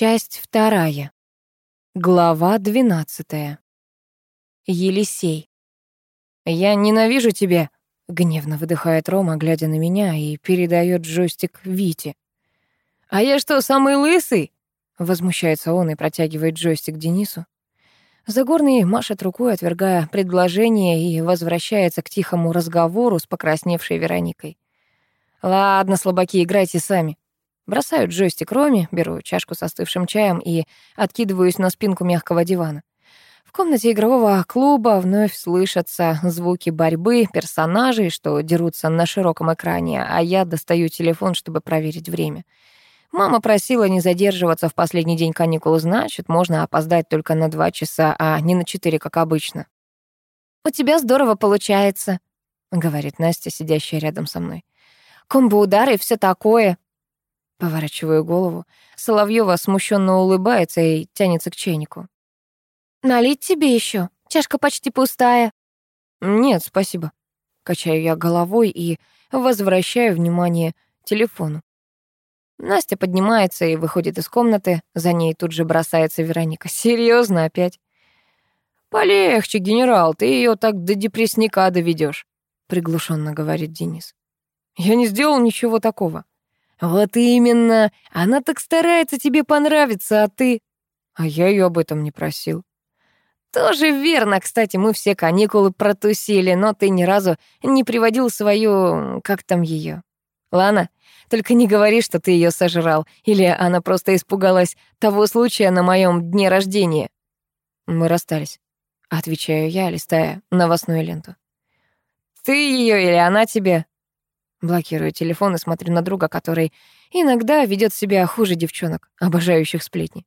Часть вторая. Глава двенадцатая. Елисей. «Я ненавижу тебя», — гневно выдыхает Рома, глядя на меня, и передает джойстик Вите. «А я что, самый лысый?» — возмущается он и протягивает джойстик Денису. Загорный машет рукой, отвергая предложение, и возвращается к тихому разговору с покрасневшей Вероникой. «Ладно, слабаки, играйте сами». Бросаю джойстик Роме, беру чашку с остывшим чаем и откидываюсь на спинку мягкого дивана. В комнате игрового клуба вновь слышатся звуки борьбы, персонажей, что дерутся на широком экране, а я достаю телефон, чтобы проверить время. Мама просила не задерживаться в последний день каникул, значит, можно опоздать только на два часа, а не на четыре, как обычно. «У тебя здорово получается», — говорит Настя, сидящая рядом со мной. «Комбо-удары и все такое». Поворачиваю голову. Соловьева смущенно улыбается и тянется к чайнику. «Налить тебе еще? Чашка почти пустая». «Нет, спасибо». Качаю я головой и возвращаю внимание телефону. Настя поднимается и выходит из комнаты. За ней тут же бросается Вероника. Серьезно опять? «Полегче, генерал, ты ее так до депрессника доведешь, приглушенно говорит Денис. «Я не сделал ничего такого». «Вот именно. Она так старается тебе понравиться, а ты...» «А я ее об этом не просил». «Тоже верно. Кстати, мы все каникулы протусили, но ты ни разу не приводил свою... как там ее? Лана, только не говори, что ты ее сожрал, или она просто испугалась того случая на моем дне рождения». «Мы расстались», — отвечаю я, листая новостную ленту. «Ты ее или она тебе?» Блокирую телефон и смотрю на друга, который иногда ведет себя хуже девчонок, обожающих сплетни.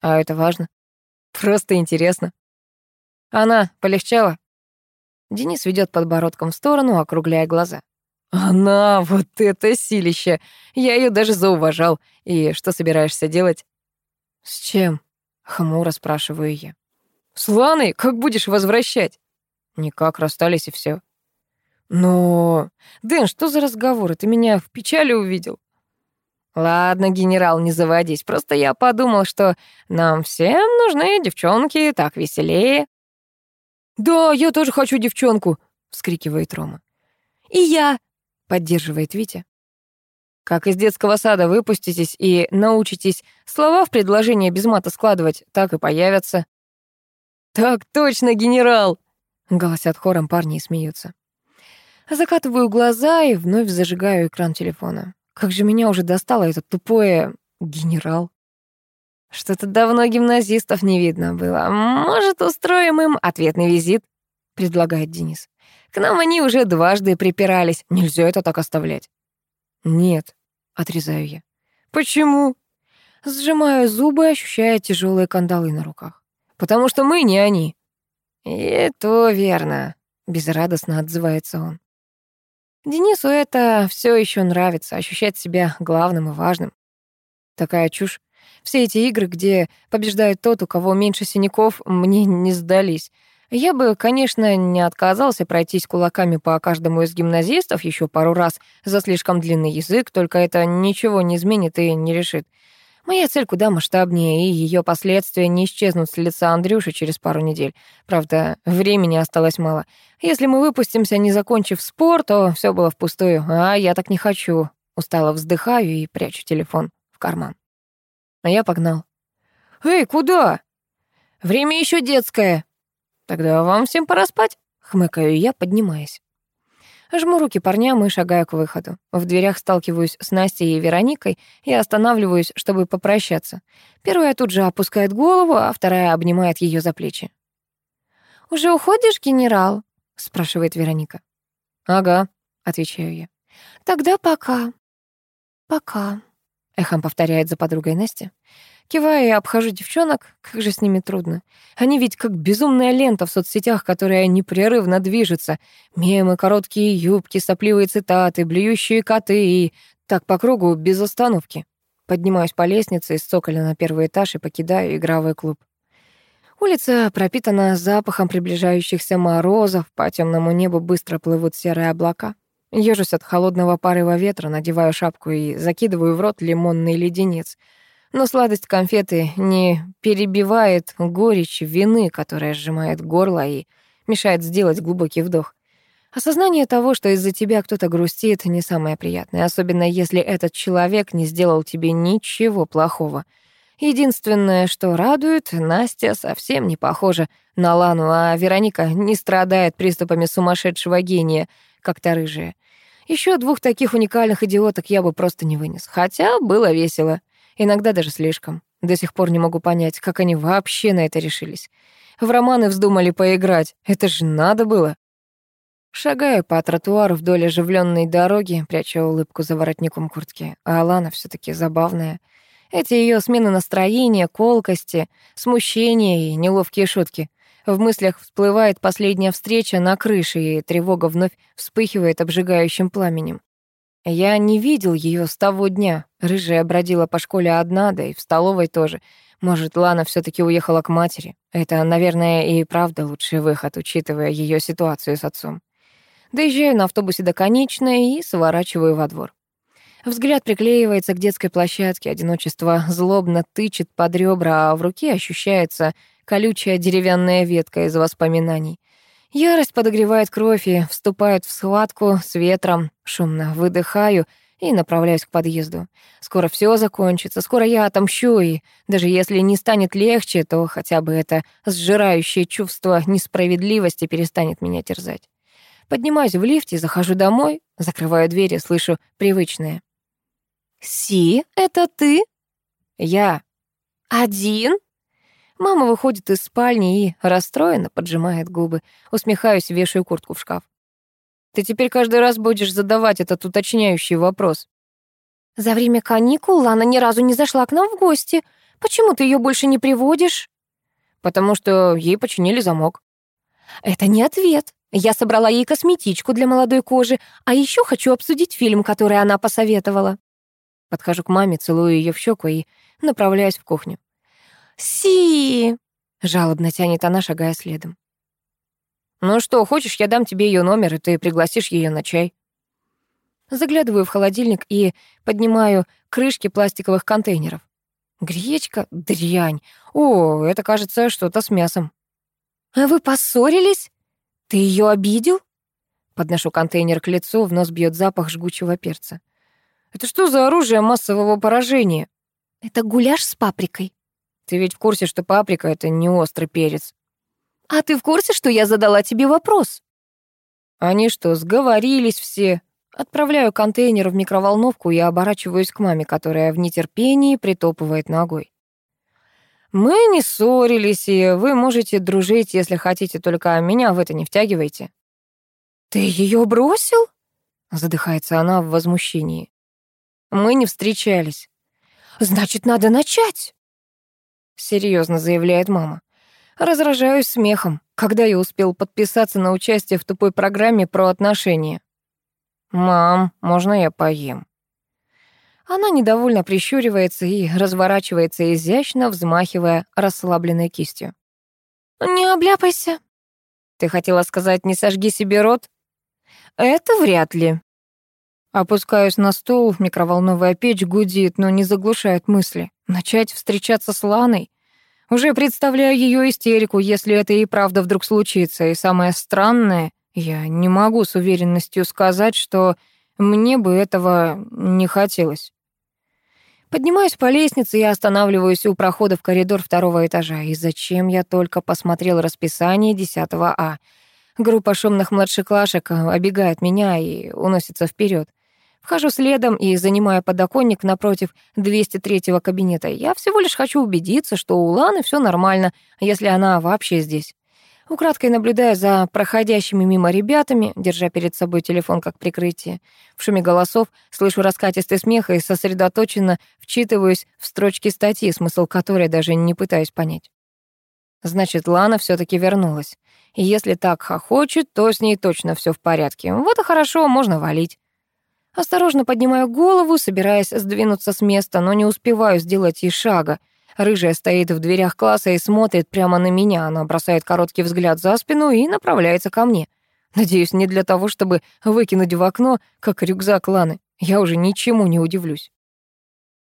А это важно. Просто интересно. Она полегчала? Денис ведет подбородком в сторону, округляя глаза. Она, вот это силище! Я ее даже зауважал. И что собираешься делать? С чем? Хмуро спрашиваю я. С? Как будешь возвращать? Никак, расстались и все. Но... Дэн, что за разговоры? Ты меня в печали увидел? Ладно, генерал, не заводись. Просто я подумал, что нам всем нужны девчонки, так веселее. Да, я тоже хочу девчонку, вскрикивает Рома. И я, поддерживает Витя. Как из детского сада выпуститесь и научитесь слова в предложение без мата складывать, так и появятся. Так точно, генерал, голосят хором парни и смеются. Закатываю глаза и вновь зажигаю экран телефона. Как же меня уже достало это тупое генерал. Что-то давно гимназистов не видно было. Может, устроим им ответный визит, предлагает Денис. К нам они уже дважды припирались. Нельзя это так оставлять. Нет, отрезаю я. Почему? Сжимаю зубы, ощущая тяжелые кандалы на руках. Потому что мы не они. И то верно, безрадостно отзывается он. Денису это все еще нравится, ощущать себя главным и важным. Такая чушь. Все эти игры, где побеждает тот, у кого меньше синяков, мне не сдались. Я бы, конечно, не отказался пройтись кулаками по каждому из гимназистов еще пару раз за слишком длинный язык, только это ничего не изменит и не решит. Моя цель куда масштабнее, и ее последствия не исчезнут с лица Андрюши через пару недель. Правда, времени осталось мало. Если мы выпустимся, не закончив спор, то все было впустую. А я так не хочу. Устало вздыхаю и прячу телефон в карман. А я погнал. «Эй, куда?» «Время еще детское». «Тогда вам всем пора спать», — хмыкаю я, поднимаясь. Жму руки парням и шагаю к выходу. В дверях сталкиваюсь с Настей и Вероникой и останавливаюсь, чтобы попрощаться. Первая тут же опускает голову, а вторая обнимает ее за плечи. «Уже уходишь, генерал?» — спрашивает Вероника. «Ага», — отвечаю я. «Тогда пока». «Пока», — эхом повторяет за подругой Настя. Киваю и обхожу девчонок, как же с ними трудно. Они ведь как безумная лента в соцсетях, которая непрерывно движется. Мемы, короткие юбки, сопливые цитаты, блюющие коты и так по кругу без остановки. Поднимаюсь по лестнице из цоколя на первый этаж и покидаю игровой клуб. Улица пропитана запахом приближающихся морозов, по темному небу быстро плывут серые облака. Ёжусь от холодного порыва ветра, надеваю шапку и закидываю в рот лимонный леденец — Но сладость конфеты не перебивает горечь вины, которая сжимает горло и мешает сделать глубокий вдох. Осознание того, что из-за тебя кто-то грустит, не самое приятное, особенно если этот человек не сделал тебе ничего плохого. Единственное, что радует, Настя совсем не похожа на Лану, а Вероника не страдает приступами сумасшедшего гения, как та рыжая. Еще двух таких уникальных идиоток я бы просто не вынес. Хотя было весело. Иногда даже слишком. До сих пор не могу понять, как они вообще на это решились. В романы вздумали поиграть. Это же надо было. Шагая по тротуару вдоль оживленной дороги, пряча улыбку за воротником куртки, а Алана все таки забавная. Эти ее смены настроения, колкости, смущения и неловкие шутки. В мыслях всплывает последняя встреча на крыше, и тревога вновь вспыхивает обжигающим пламенем. Я не видел ее с того дня. Рыжая бродила по школе одна, да и в столовой тоже. Может, Лана все таки уехала к матери. Это, наверное, и правда лучший выход, учитывая ее ситуацию с отцом. Доезжаю на автобусе до конечной и сворачиваю во двор. Взгляд приклеивается к детской площадке, одиночество злобно тычет под ребра, а в руке ощущается колючая деревянная ветка из воспоминаний. Ярость подогревает кровь и вступает в схватку с ветром. Шумно выдыхаю и направляюсь к подъезду. Скоро все закончится, скоро я отомщу, и даже если не станет легче, то хотя бы это сжирающее чувство несправедливости перестанет меня терзать. Поднимаюсь в лифте, захожу домой, закрываю дверь и слышу привычное. «Си, это ты?» «Я». «Один?» Мама выходит из спальни и расстроенно поджимает губы. Усмехаюсь, вешаю куртку в шкаф. «Ты теперь каждый раз будешь задавать этот уточняющий вопрос». «За время каникул Лана ни разу не зашла к нам в гости. Почему ты ее больше не приводишь?» «Потому что ей починили замок». «Это не ответ. Я собрала ей косметичку для молодой кожи, а еще хочу обсудить фильм, который она посоветовала. Подхожу к маме, целую ее в щеку и направляюсь в кухню. «Си!» — жалобно тянет она, шагая следом. «Ну что, хочешь, я дам тебе ее номер, и ты пригласишь ее на чай?» Заглядываю в холодильник и поднимаю крышки пластиковых контейнеров. Гречка? Дрянь. О, это, кажется, что-то с мясом. «А вы поссорились?» «Ты ее обидел?» Подношу контейнер к лицу, в нос бьет запах жгучего перца. «Это что за оружие массового поражения?» «Это гуляш с паприкой». «Ты ведь в курсе, что паприка — это не острый перец?» «А ты в курсе, что я задала тебе вопрос?» «Они что, сговорились все?» Отправляю контейнер в микроволновку и оборачиваюсь к маме, которая в нетерпении притопывает ногой. Мы не ссорились, и вы можете дружить, если хотите, только меня в это не втягивайте. Ты ее бросил? Задыхается она в возмущении. Мы не встречались. Значит, надо начать. Серьезно заявляет мама. Разражаюсь смехом, когда я успел подписаться на участие в тупой программе про отношения. «Мам, можно я поем?» Она недовольно прищуривается и разворачивается изящно, взмахивая расслабленной кистью. «Не обляпайся». «Ты хотела сказать, не сожги себе рот?» «Это вряд ли». Опускаюсь на стул, микроволновая печь гудит, но не заглушает мысли. Начать встречаться с Ланой? Уже представляю ее истерику, если это и правда вдруг случится. И самое странное, я не могу с уверенностью сказать, что мне бы этого не хотелось. Поднимаюсь по лестнице и останавливаюсь у прохода в коридор второго этажа. И зачем я только посмотрел расписание 10 А? Группа шумных младшеклашек обегает меня и уносится вперед. Вхожу следом и занимаю подоконник напротив 203-го кабинета. Я всего лишь хочу убедиться, что у Ланы все нормально, если она вообще здесь. Украдкой наблюдая за проходящими мимо ребятами, держа перед собой телефон как прикрытие. В шуме голосов слышу раскатистый смех и сосредоточенно вчитываюсь в строчки статьи, смысл которой даже не пытаюсь понять. Значит, Лана все таки вернулась. И если так хохочет, то с ней точно все в порядке. Вот и хорошо, можно валить. Осторожно поднимаю голову, собираясь сдвинуться с места, но не успеваю сделать и шага — Рыжая стоит в дверях класса и смотрит прямо на меня. Она бросает короткий взгляд за спину и направляется ко мне. Надеюсь, не для того, чтобы выкинуть в окно, как рюкзак Ланы. Я уже ничему не удивлюсь.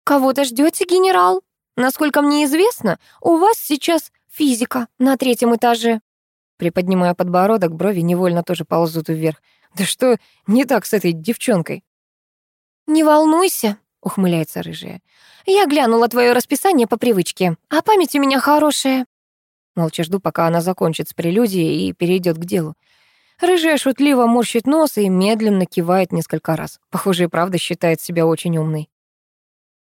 «Кого-то ждете, генерал?» Насколько мне известно, у вас сейчас физика на третьем этаже». Приподнимая подбородок, брови невольно тоже ползут вверх. «Да что не так с этой девчонкой?» «Не волнуйся», — ухмыляется рыжая. «Я глянула твое расписание по привычке, а память у меня хорошая». Молча жду, пока она закончит с прелюдией и перейдет к делу. Рыжая шутливо морщит нос и медленно кивает несколько раз. Похоже, и правда считает себя очень умной.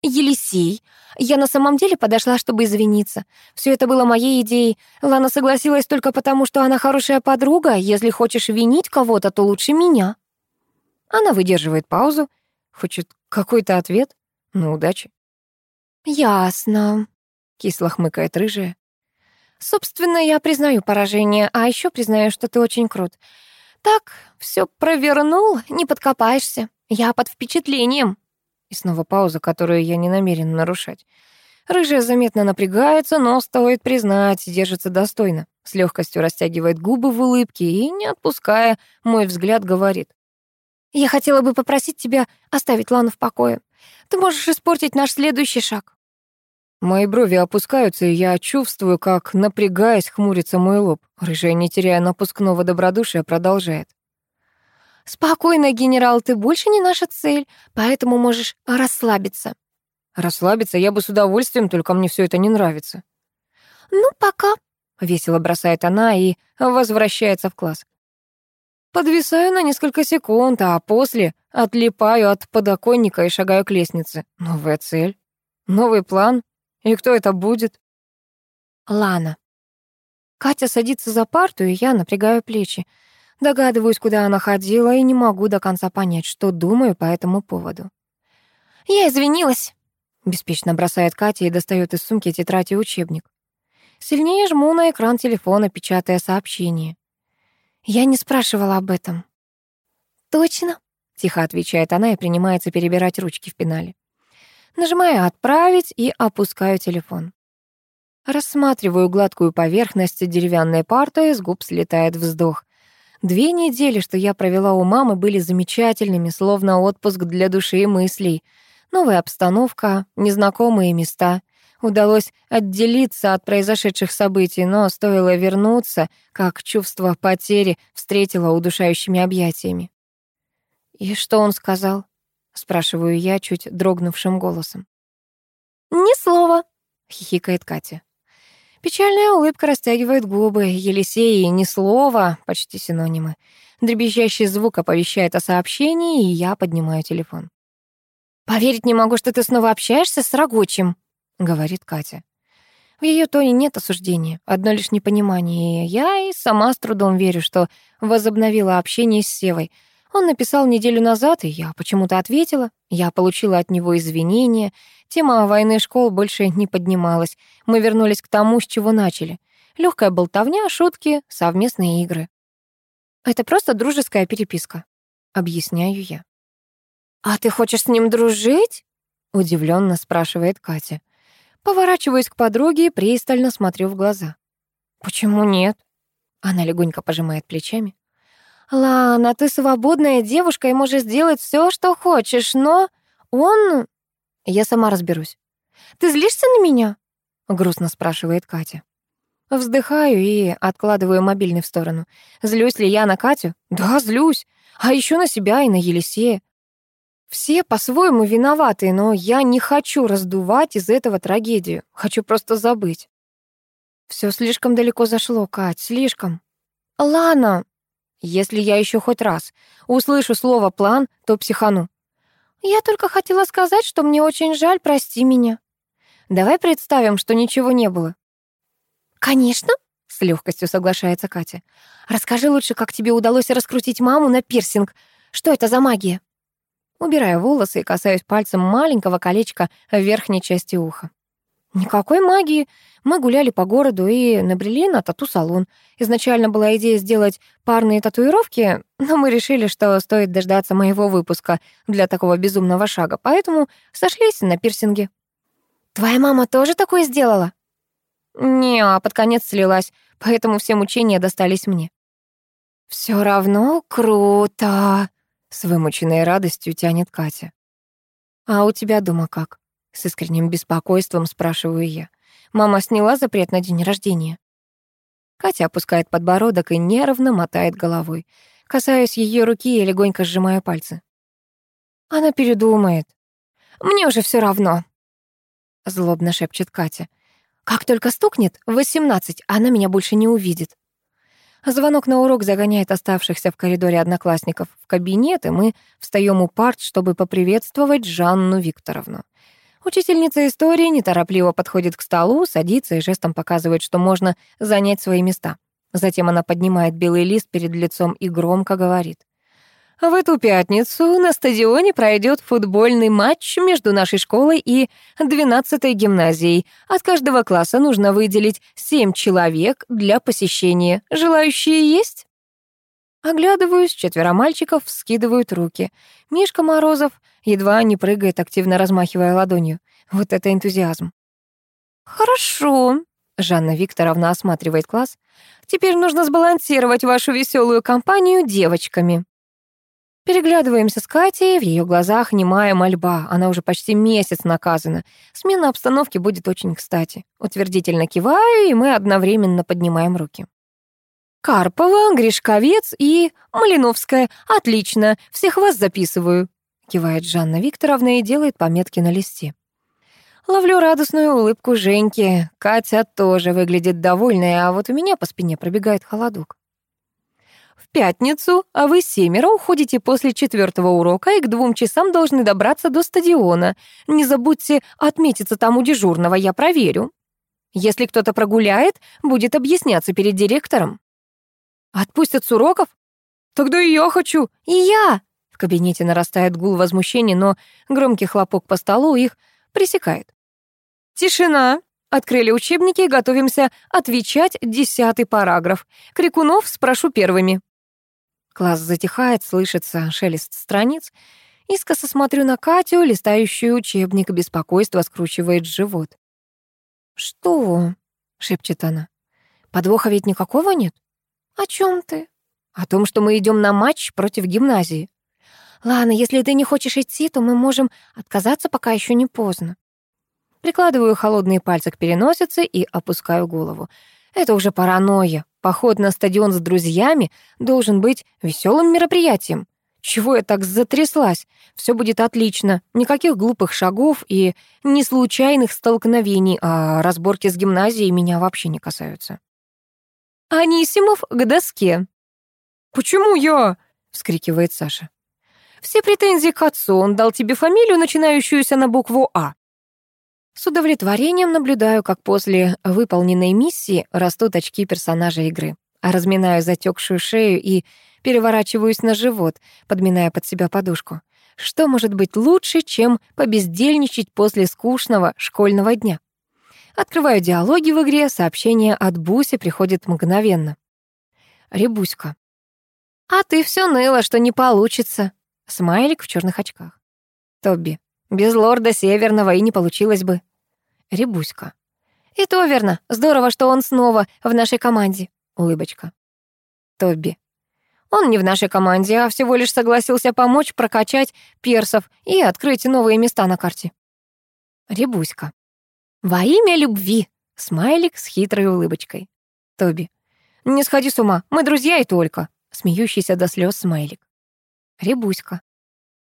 «Елисей, я на самом деле подошла, чтобы извиниться. Все это было моей идеей. Лана согласилась только потому, что она хорошая подруга. Если хочешь винить кого-то, то лучше меня». Она выдерживает паузу. Хочет какой-то ответ? Ну, удачи. «Ясно», — кисло хмыкает рыжая. «Собственно, я признаю поражение, а еще признаю, что ты очень крут. Так, все провернул, не подкопаешься. Я под впечатлением». И снова пауза, которую я не намерен нарушать. Рыжая заметно напрягается, но, стоит признать, держится достойно. С легкостью растягивает губы в улыбке и, не отпуская, мой взгляд говорит. «Я хотела бы попросить тебя оставить Лану в покое. Ты можешь испортить наш следующий шаг». Мои брови опускаются, и я чувствую, как, напрягаясь, хмурится мой лоб. Рыжая, не теряя напускного добродушия, продолжает. «Спокойно, генерал, ты больше не наша цель, поэтому можешь расслабиться». «Расслабиться я бы с удовольствием, только мне все это не нравится». «Ну, пока», — весело бросает она и возвращается в класс. Подвисаю на несколько секунд, а после отлипаю от подоконника и шагаю к лестнице. Новая цель, новый план. И кто это будет? Лана. Катя садится за парту, и я напрягаю плечи. Догадываюсь, куда она ходила, и не могу до конца понять, что думаю по этому поводу. «Я извинилась», — беспечно бросает Катя и достает из сумки тетрадь и учебник. Сильнее жму на экран телефона, печатая сообщение. Я не спрашивала об этом. «Точно?» — тихо отвечает она и принимается перебирать ручки в пенале. Нажимаю «Отправить» и опускаю телефон. Рассматриваю гладкую поверхность деревянной парты, с губ слетает вздох. Две недели, что я провела у мамы, были замечательными, словно отпуск для души и мыслей. Новая обстановка, незнакомые места. Удалось отделиться от произошедших событий, но стоило вернуться, как чувство потери встретило удушающими объятиями. «И что он сказал?» — спрашиваю я чуть дрогнувшим голосом. «Ни слова», — хихикает Катя. Печальная улыбка растягивает губы. Елисей и ни слова, почти синонимы. Дребезжащий звук оповещает о сообщении, и я поднимаю телефон. «Поверить не могу, что ты снова общаешься с рагочим», — говорит Катя. В ее тоне нет осуждения, одно лишь непонимание, и я и сама с трудом верю, что возобновила общение с Севой — он написал неделю назад, и я почему-то ответила. Я получила от него извинения. Тема войны школ больше не поднималась. Мы вернулись к тому, с чего начали. Легкая болтовня, шутки, совместные игры. Это просто дружеская переписка, объясняю я. А ты хочешь с ним дружить? удивленно спрашивает Катя. Поворачиваюсь к подруге и пристально смотрю в глаза. Почему нет? Она легонько пожимает плечами. «Лана, ты свободная девушка и можешь сделать все, что хочешь, но он...» «Я сама разберусь». «Ты злишься на меня?» — грустно спрашивает Катя. Вздыхаю и откладываю мобильный в сторону. Злюсь ли я на Катю? Да, злюсь. А еще на себя и на Елисея. Все по-своему виноваты, но я не хочу раздувать из этого трагедию. Хочу просто забыть. Все слишком далеко зашло, Кать, слишком. Лана, если я еще хоть раз услышу слово «план», то психану. Я только хотела сказать, что мне очень жаль, прости меня. Давай представим, что ничего не было. Конечно, с легкостью соглашается Катя. Расскажи лучше, как тебе удалось раскрутить маму на пирсинг. Что это за магия? Убираю волосы и касаюсь пальцем маленького колечка в верхней части уха. Никакой магии. Мы гуляли по городу и набрели на тату-салон. Изначально была идея сделать парные татуировки, но мы решили, что стоит дождаться моего выпуска для такого безумного шага, поэтому сошлись на пирсинге. «Твоя мама тоже такое сделала?» «Не, а под конец слилась, поэтому все мучения достались мне». «Всё равно круто!» — с вымученной радостью тянет Катя. «А у тебя дома как?» С искренним беспокойством спрашиваю я. Мама сняла запрет на день рождения. Катя опускает подбородок и нервно мотает головой. Касаюсь ее руки и легонько сжимаю пальцы. Она передумает. Мне уже все равно. Злобно шепчет Катя. Как только стукнет, восемнадцать, она меня больше не увидит. Звонок на урок загоняет оставшихся в коридоре одноклассников в кабинет, и мы встаем у парт, чтобы поприветствовать Жанну Викторовну. Учительница истории неторопливо подходит к столу, садится и жестом показывает, что можно занять свои места. Затем она поднимает белый лист перед лицом и громко говорит. В эту пятницу на стадионе пройдет футбольный матч между нашей школой и 12-й гимназией. От каждого класса нужно выделить 7 человек для посещения. Желающие есть? Оглядываюсь, четверо мальчиков скидывают руки. Мишка Морозов едва не прыгает, активно размахивая ладонью. Вот это энтузиазм. «Хорошо», — Жанна Викторовна осматривает класс. «Теперь нужно сбалансировать вашу веселую компанию девочками». Переглядываемся с Катей, в ее глазах немая мольба. Она уже почти месяц наказана. Смена обстановки будет очень кстати. Утвердительно киваю, и мы одновременно поднимаем руки. «Карпова, Гришковец и Малиновская. Отлично, всех вас записываю», — кивает Жанна Викторовна и делает пометки на листе. Ловлю радостную улыбку Женьки. Катя тоже выглядит довольной, а вот у меня по спине пробегает холодок пятницу, а вы семеро уходите после четвертого урока и к двум часам должны добраться до стадиона. Не забудьте отметиться там у дежурного, я проверю. Если кто-то прогуляет, будет объясняться перед директором. Отпустят с уроков? Тогда и я хочу. И я. В кабинете нарастает гул возмущения, но громкий хлопок по столу их пресекает. Тишина. Открыли учебники и готовимся отвечать десятый параграф. Крикунов спрошу первыми. Класс затихает, слышится шелест страниц. Искоса смотрю на Катю, листающую учебник, беспокойство скручивает живот. «Что?» — шепчет она. «Подвоха ведь никакого нет?» «О чем ты?» «О том, что мы идем на матч против гимназии». «Ладно, если ты не хочешь идти, то мы можем отказаться, пока еще не поздно». Прикладываю холодные пальцы к переносице и опускаю голову. Это уже паранойя. Поход на стадион с друзьями должен быть веселым мероприятием. Чего я так затряслась? Все будет отлично. Никаких глупых шагов и не случайных столкновений, а разборки с гимназией меня вообще не касаются. «Анисимов к доске». «Почему я?» — вскрикивает Саша. «Все претензии к отцу. Он дал тебе фамилию, начинающуюся на букву «А». С удовлетворением наблюдаю, как после выполненной миссии растут очки персонажа игры. Разминаю затекшую шею и переворачиваюсь на живот, подминая под себя подушку. Что может быть лучше, чем побездельничать после скучного школьного дня? Открываю диалоги в игре, сообщение от Буси приходит мгновенно. Рябуська. «А ты все ныла, что не получится». Смайлик в черных очках. Тобби. Без лорда Северного и не получилось бы. Рябуська. И то верно. Здорово, что он снова в нашей команде. Улыбочка. Тобби. Он не в нашей команде, а всего лишь согласился помочь прокачать персов и открыть новые места на карте. Рябуська. Во имя любви. Смайлик с хитрой улыбочкой. Тоби. Не сходи с ума, мы друзья и только. Смеющийся до слез смайлик. Рябуська.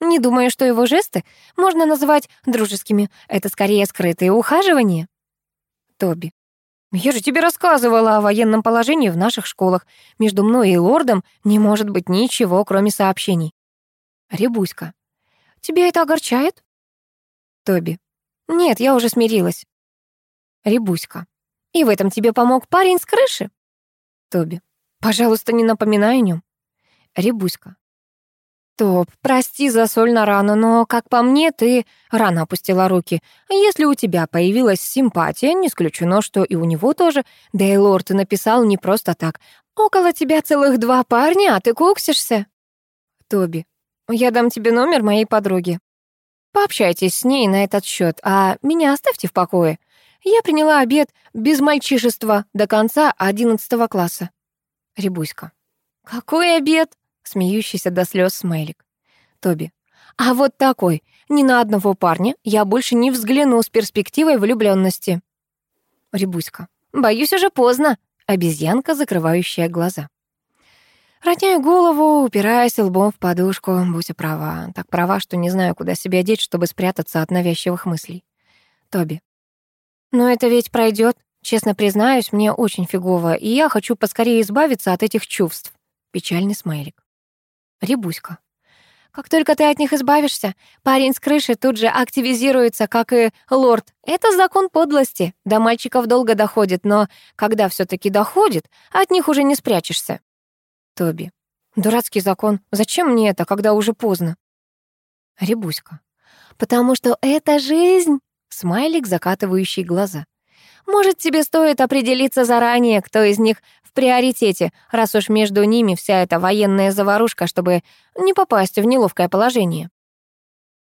Не думаю, что его жесты можно назвать дружескими. Это скорее скрытые ухаживания. Тоби. Я же тебе рассказывала о военном положении в наших школах. Между мной и лордом не может быть ничего, кроме сообщений. Рябуська. Тебя это огорчает? Тоби. Нет, я уже смирилась. Рябуська. И в этом тебе помог парень с крыши? Тоби. Пожалуйста, не напоминай о нем. Рябуська. «Топ, прости за соль на рану, но, как по мне, ты рано опустила руки. Если у тебя появилась симпатия, не исключено, что и у него тоже. Да и лорд написал не просто так. Около тебя целых два парня, а ты куксишься». «Тоби, я дам тебе номер моей подруги. Пообщайтесь с ней на этот счет, а меня оставьте в покое. Я приняла обед без мальчишества до конца одиннадцатого класса». Рябуська. «Какой обед?» Смеющийся до слез смайлик. Тоби. А вот такой. ни на одного парня я больше не взгляну с перспективой влюбленности. Рябуська. Боюсь, уже поздно. Обезьянка, закрывающая глаза. Роняю голову, упираясь лбом в подушку. Буся права. Так права, что не знаю, куда себя деть, чтобы спрятаться от навязчивых мыслей. Тоби. Но это ведь пройдет. Честно признаюсь, мне очень фигово, и я хочу поскорее избавиться от этих чувств. Печальный смайлик. Рябуська. Как только ты от них избавишься, парень с крыши тут же активизируется, как и лорд. Это закон подлости. До мальчиков долго доходит, но когда все таки доходит, от них уже не спрячешься. Тоби. Дурацкий закон. Зачем мне это, когда уже поздно? Рябуська. Потому что это жизнь. Смайлик, закатывающий глаза. Может, тебе стоит определиться заранее, кто из них в приоритете, раз уж между ними вся эта военная заварушка, чтобы не попасть в неловкое положение.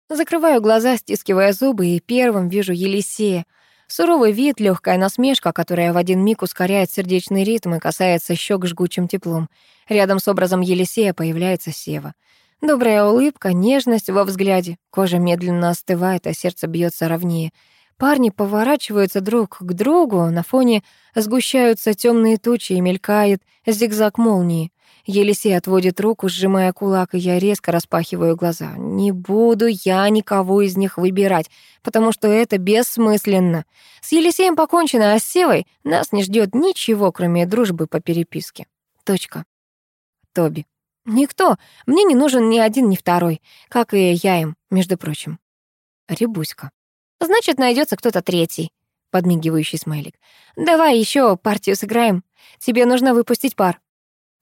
Закрываю глаза, стискивая зубы, и первым вижу Елисея. Суровый вид, легкая насмешка, которая в один миг ускоряет сердечный ритм и касается щек жгучим теплом. Рядом с образом Елисея появляется Сева. Добрая улыбка, нежность во взгляде. Кожа медленно остывает, а сердце бьется ровнее. Парни поворачиваются друг к другу, на фоне сгущаются темные тучи и мелькает зигзаг молнии. Елисей отводит руку, сжимая кулак, и я резко распахиваю глаза. Не буду я никого из них выбирать, потому что это бессмысленно. С Елисеем покончено, а с Севой нас не ждет ничего, кроме дружбы по переписке. Точка. Тоби. Никто. Мне не нужен ни один, ни второй. Как и я им, между прочим. Рябуська. Значит, найдется кто-то третий. Подмигивающий смайлик. Давай еще партию сыграем. Тебе нужно выпустить пар.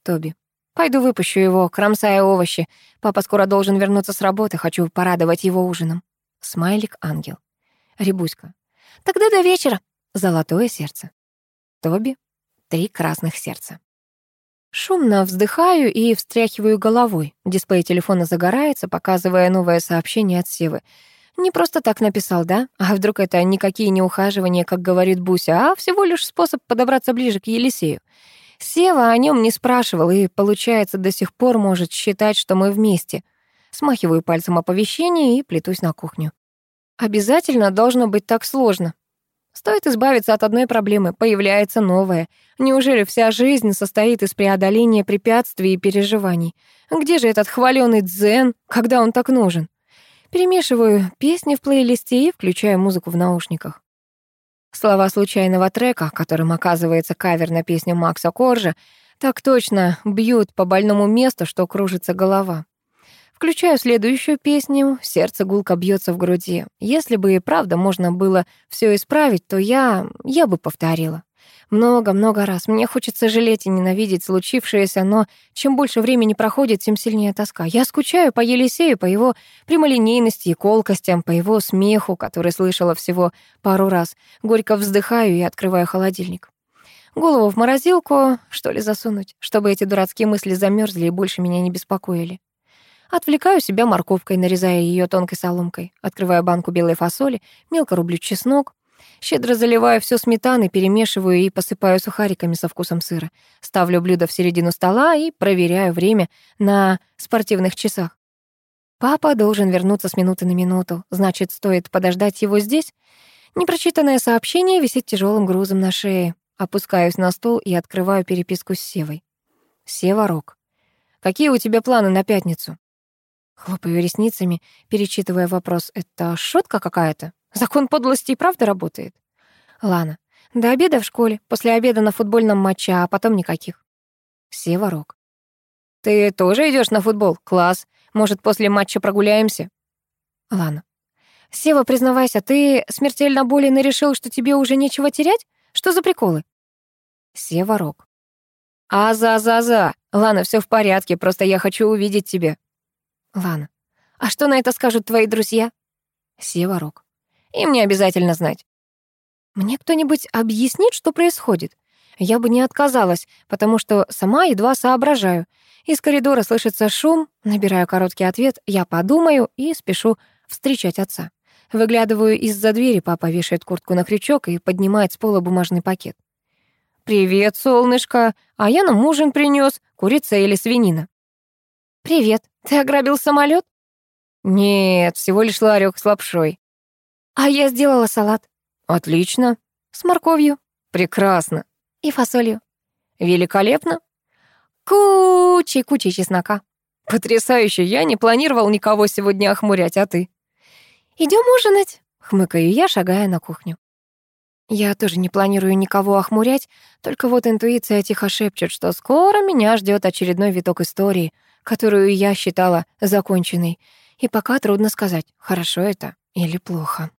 Тоби. Пойду выпущу его, кромсая овощи. Папа скоро должен вернуться с работы, хочу порадовать его ужином. Смайлик-ангел. Рябуська. Тогда до вечера. Золотое сердце. Тоби. Три красных сердца. Шумно вздыхаю и встряхиваю головой. Дисплей телефона загорается, показывая новое сообщение от Севы. Не просто так написал, да? А вдруг это никакие не ухаживания, как говорит Буся, а всего лишь способ подобраться ближе к Елисею. Сева о нем не спрашивал и, получается, до сих пор может считать, что мы вместе. Смахиваю пальцем оповещение и плетусь на кухню. Обязательно должно быть так сложно. Стоит избавиться от одной проблемы, появляется новая. Неужели вся жизнь состоит из преодоления препятствий и переживаний? Где же этот хваленый дзен, когда он так нужен? Перемешиваю песни в плейлисте и включаю музыку в наушниках. Слова случайного трека, которым оказывается кавер на песню Макса Коржа, так точно бьют по больному месту, что кружится голова. Включаю следующую песню, сердце гулко бьется в груди. Если бы и правда можно было все исправить, то я... я бы повторила. Много-много раз. Мне хочется жалеть и ненавидеть случившееся, но чем больше времени проходит, тем сильнее тоска. Я скучаю по Елисею, по его прямолинейности и колкостям, по его смеху, который слышала всего пару раз. Горько вздыхаю и открываю холодильник. Голову в морозилку, что ли, засунуть, чтобы эти дурацкие мысли замерзли и больше меня не беспокоили. Отвлекаю себя морковкой, нарезая ее тонкой соломкой. Открываю банку белой фасоли, мелко рублю чеснок, Щедро заливаю все сметаной, перемешиваю и посыпаю сухариками со вкусом сыра. Ставлю блюдо в середину стола и проверяю время на спортивных часах. Папа должен вернуться с минуты на минуту. Значит, стоит подождать его здесь? Непрочитанное сообщение висит тяжелым грузом на шее. Опускаюсь на стол и открываю переписку с Севой. Сева Рок. Какие у тебя планы на пятницу? Хлопаю ресницами, перечитывая вопрос. Это шутка какая-то? Закон подлости и правда работает? Лана. До обеда в школе, после обеда на футбольном матче, а потом никаких. Севорок. Ты тоже идешь на футбол? Класс. Может, после матча прогуляемся? Лана. Сева, признавайся, ты смертельно болен и решил, что тебе уже нечего терять? Что за приколы? Севорок. А-за-за-за. Лана, все в порядке, просто я хочу увидеть тебя. Лана. А что на это скажут твои друзья? Севорок. Им не обязательно знать. Мне кто-нибудь объяснит, что происходит? Я бы не отказалась, потому что сама едва соображаю. Из коридора слышится шум, набираю короткий ответ, я подумаю и спешу встречать отца. Выглядываю из-за двери, папа вешает куртку на крючок и поднимает с пола бумажный пакет. «Привет, солнышко. А я нам ужин принес, курица или свинина». «Привет. Ты ограбил самолет? Нет, всего лишь ларек с лапшой. А я сделала салат. Отлично. С морковью. Прекрасно. И фасолью. Великолепно. Кучей-кучей чеснока. Потрясающе. Я не планировал никого сегодня охмурять, а ты? Идем ужинать, хмыкаю я, шагая на кухню. Я тоже не планирую никого охмурять, только вот интуиция тихо шепчет, что скоро меня ждет очередной виток истории, которую я считала законченной. И пока трудно сказать, хорошо это или плохо.